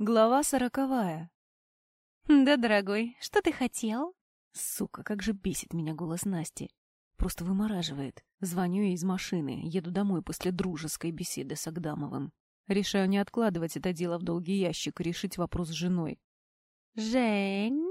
Глава сороковая. «Да, дорогой, что ты хотел?» Сука, как же бесит меня голос Насти. Просто вымораживает. Звоню ей из машины, еду домой после дружеской беседы с Агдамовым. Решаю не откладывать это дело в долгий ящик и решить вопрос с женой. «Жень?»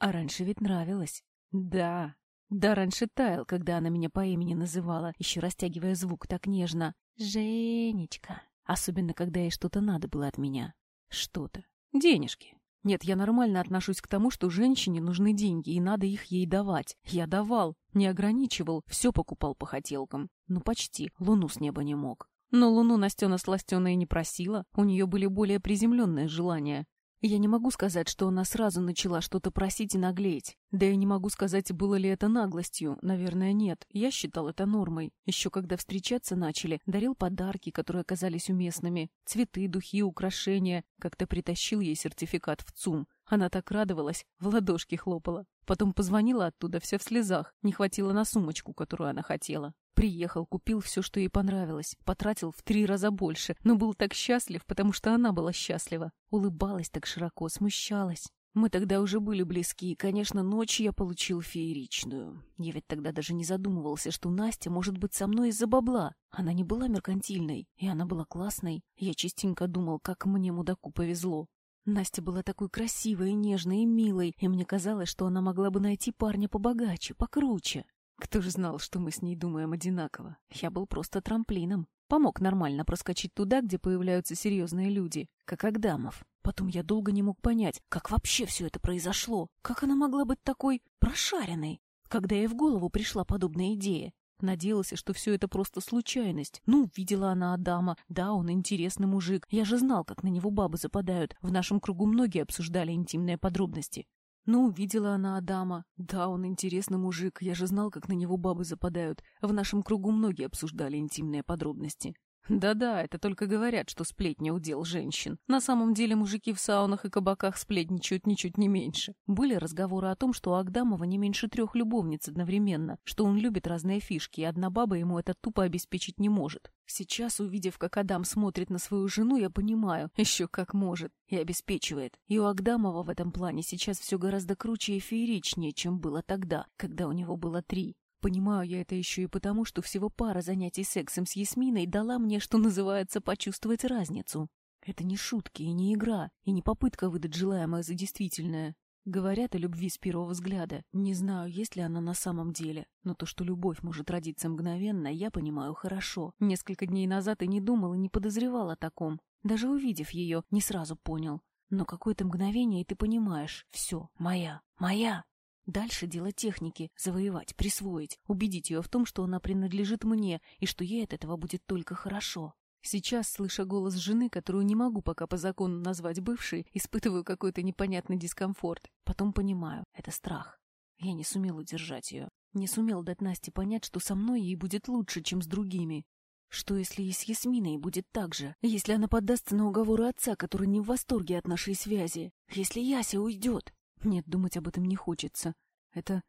А раньше ведь нравилось. Да. Да, раньше таял, когда она меня по имени называла, еще растягивая звук так нежно. «Женечка». Особенно, когда ей что-то надо было от меня. Что-то. Денежки. Нет, я нормально отношусь к тому, что женщине нужны деньги, и надо их ей давать. Я давал, не ограничивал, все покупал по хотелкам. Ну, почти, луну с неба не мог. Но луну Настена сластеная не просила, у нее были более приземленные желания. Я не могу сказать, что она сразу начала что-то просить и наглеть. Да и не могу сказать, было ли это наглостью. Наверное, нет. Я считал это нормой. Еще когда встречаться начали, дарил подарки, которые оказались уместными. Цветы, духи, украшения. Как-то притащил ей сертификат в ЦУМ. Она так радовалась, в ладошки хлопала. Потом позвонила оттуда, вся в слезах. Не хватило на сумочку, которую она хотела. Приехал, купил все, что ей понравилось, потратил в три раза больше, но был так счастлив, потому что она была счастлива. Улыбалась так широко, смущалась. Мы тогда уже были близки, и, конечно, ночь я получил фееричную. Я ведь тогда даже не задумывался, что Настя может быть со мной из-за бабла. Она не была меркантильной, и она была классной. Я частенько думал, как мне, мудаку, повезло. Настя была такой красивой, нежной и милой, и мне казалось, что она могла бы найти парня побогаче, покруче. Кто же знал, что мы с ней думаем одинаково? Я был просто трамплином. Помог нормально проскочить туда, где появляются серьезные люди, как Агдамов. Потом я долго не мог понять, как вообще все это произошло. Как она могла быть такой прошаренной? Когда ей в голову пришла подобная идея. Надеялся, что все это просто случайность. Ну, видела она Адама. Да, он интересный мужик. Я же знал, как на него бабы западают. В нашем кругу многие обсуждали интимные подробности. Ну, видела она Адама. Да, он интересный мужик, я же знал, как на него бабы западают. В нашем кругу многие обсуждали интимные подробности. Да-да, это только говорят, что сплетня удел женщин. На самом деле мужики в саунах и кабаках сплетничают ничуть не меньше. Были разговоры о том, что у Агдамова не меньше трех любовниц одновременно, что он любит разные фишки, и одна баба ему это тупо обеспечить не может. Сейчас, увидев, как Адам смотрит на свою жену, я понимаю, еще как может, и обеспечивает. И у Агдамова в этом плане сейчас все гораздо круче и фееричнее, чем было тогда, когда у него было три. Понимаю я это еще и потому, что всего пара занятий сексом с Ясминой дала мне, что называется, почувствовать разницу. Это не шутки и не игра, и не попытка выдать желаемое за действительное. Говорят о любви с первого взгляда. Не знаю, есть ли она на самом деле, но то, что любовь может родиться мгновенно, я понимаю хорошо. Несколько дней назад и не думал, и не подозревал о таком. Даже увидев ее, не сразу понял. Но какое-то мгновение, и ты понимаешь, все, моя, моя. Дальше дело техники — завоевать, присвоить, убедить ее в том, что она принадлежит мне и что ей от этого будет только хорошо. Сейчас, слыша голос жены, которую не могу пока по закону назвать бывшей, испытываю какой-то непонятный дискомфорт. Потом понимаю — это страх. Я не сумел удержать ее. Не сумел дать Насте понять, что со мной ей будет лучше, чем с другими. Что, если и с Ясминой будет так же? Если она поддастся на уговоры отца, который не в восторге от нашей связи? Если Яся уйдет? Нет, думать об этом не хочется. Это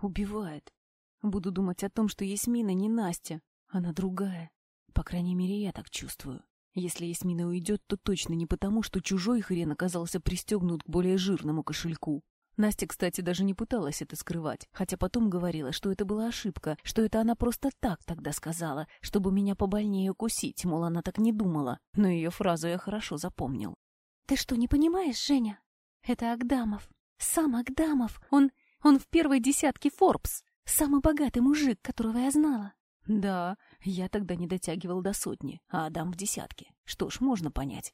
убивает. Буду думать о том, что Ясмина не Настя, она другая. По крайней мере, я так чувствую. Если Ясмина уйдет, то точно не потому, что чужой хрен оказался пристегнут к более жирному кошельку. Настя, кстати, даже не пыталась это скрывать, хотя потом говорила, что это была ошибка, что это она просто так тогда сказала, чтобы меня побольнее укусить, мол, она так не думала. Но ее фразу я хорошо запомнил. «Ты что, не понимаешь, Женя? Это Агдамов. Сам Агдамов. Он... он в первой десятке Форбс. Самый богатый мужик, которого я знала. Да, я тогда не дотягивал до сотни, а Адам в десятке. Что ж, можно понять.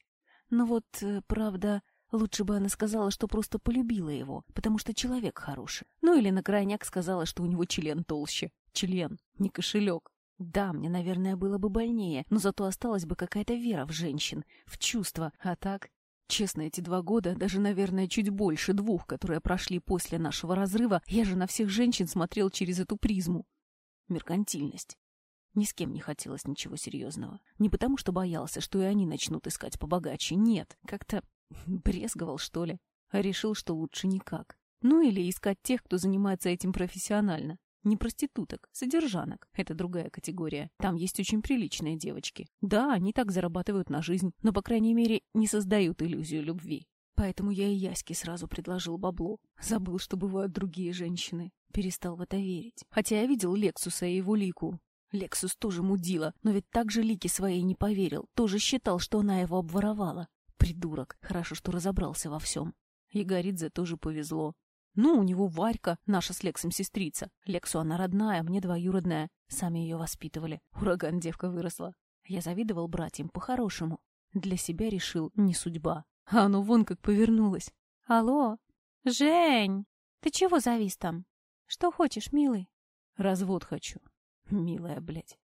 Но вот, э, правда, лучше бы она сказала, что просто полюбила его, потому что человек хороший. Ну или на крайняк сказала, что у него член толще. Член, не кошелек. Да, мне, наверное, было бы больнее, но зато осталась бы какая-то вера в женщин, в чувства, а так Честно, эти два года, даже, наверное, чуть больше двух, которые прошли после нашего разрыва, я же на всех женщин смотрел через эту призму. Меркантильность. Ни с кем не хотелось ничего серьезного. Не потому, что боялся, что и они начнут искать побогаче. Нет, как-то брезговал, что ли. А решил, что лучше никак. Ну или искать тех, кто занимается этим профессионально. Не проституток, содержанок. Это другая категория. Там есть очень приличные девочки. Да, они так зарабатывают на жизнь, но, по крайней мере, не создают иллюзию любви. Поэтому я и Яське сразу предложил бабло. Забыл, что бывают другие женщины. Перестал в это верить. Хотя я видел Лексуса и его лику. Лексус тоже мудила, но ведь так же Лике своей не поверил. Тоже считал, что она его обворовала. Придурок. Хорошо, что разобрался во всем. Егоридзе тоже повезло. Ну, у него Варька, наша с Лексом сестрица. Лексу она родная, мне двоюродная. Сами ее воспитывали. Ураган девка выросла. Я завидовал братьям по-хорошему. Для себя решил, не судьба. А оно вон как повернулось. Алло, Жень, ты чего завис там? Что хочешь, милый? Развод хочу. Милая, блядь.